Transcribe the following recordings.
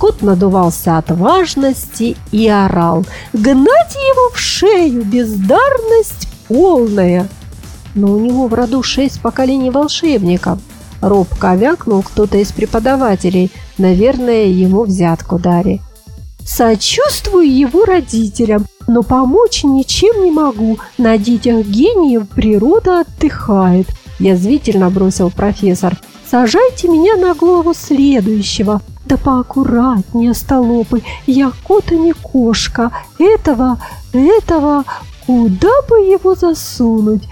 Кот надувался от важности и орал. «Гнать его в шею! Бездарность полная!» Но у него в роду шесть поколений волшебников. Робко вякнул кто-то из преподавателей. Наверное, ему взятку дали. Сочувствую его родителям, но помочь ничем не могу. На детях гениев природа отдыхает. Язвительно бросил профессор. Сажайте меня на голову следующего. Да поаккуратнее, столопы. Я кот, а не кошка. Этого, этого, куда бы его засунуть?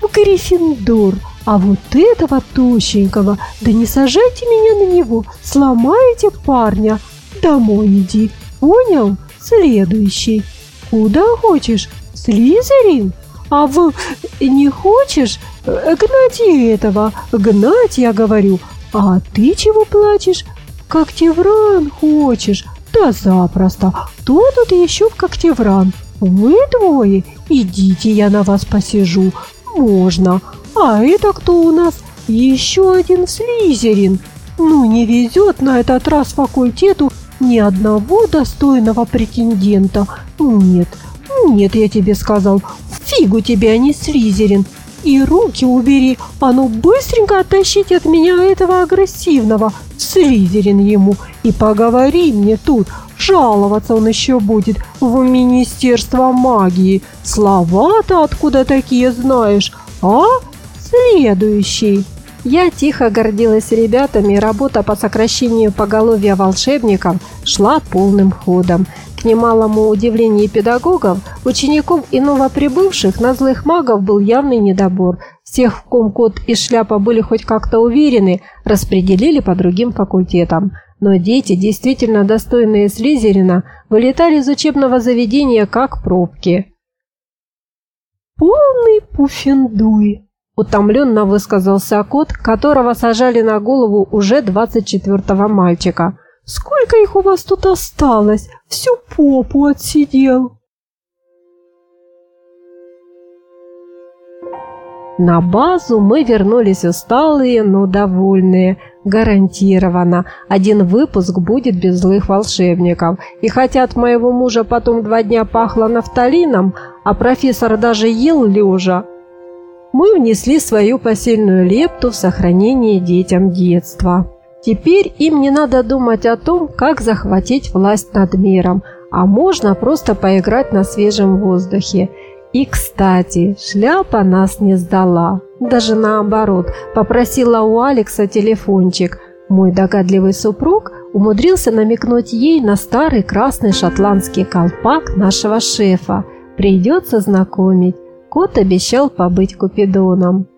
В Гриффиндор. А вот этого тощенького, да не сажайте меня на него, сломаете парня. Домой иди, понял? Следующий. Куда хочешь? Слизерин? А в... не хочешь? Гнать этого. Гнать, я говорю. А ты чего плачешь? Когтевран хочешь? Да запросто. Кто тут еще в Когтевран? Вы двое? Идите, я на вас посижу. Можно. А это кто у нас? Еще один Слизерин. Ну, не везет на этот раз факультету ни одного достойного претендента. Нет, нет, я тебе сказал, фигу тебе, а не Слизерин. И руки убери, а ну быстренько оттащите от меня этого агрессивного, Слизерин ему, и поговори мне тут, жаловаться он еще будет в Министерство магии. Слова-то откуда такие знаешь, а? Следующий. Я тихо гордилась ребятами, работа по сокращению поголовья волшебников шла полным ходом. К немалому удивлению педагогов, учеников и новоприбывших на злых магов был явный недобор. Всех, в ком кот и шляпа были хоть как-то уверены, распределили по другим факультетам. Но дети, действительно достойные Слизерина, вылетали из учебного заведения как пробки. «Полный пуфендуй!» Утомленно высказался кот, которого сажали на голову уже 24-го мальчика. «Сколько их у вас тут осталось? Всю попу отсидел!» На базу мы вернулись усталые, но довольные. Гарантированно. Один выпуск будет без злых волшебников. И хотя от моего мужа потом два дня пахло нафталином, а профессор даже ел лежа, мы внесли свою посильную лепту в сохранение детям детства. Теперь им не надо думать о том, как захватить власть над миром, а можно просто поиграть на свежем воздухе. И, кстати, шляпа нас не сдала. Даже наоборот, попросила у Алекса телефончик. Мой догадливый супруг умудрился намекнуть ей на старый красный шотландский колпак нашего шефа. Придется знакомить. Кот обещал побыть Купидоном.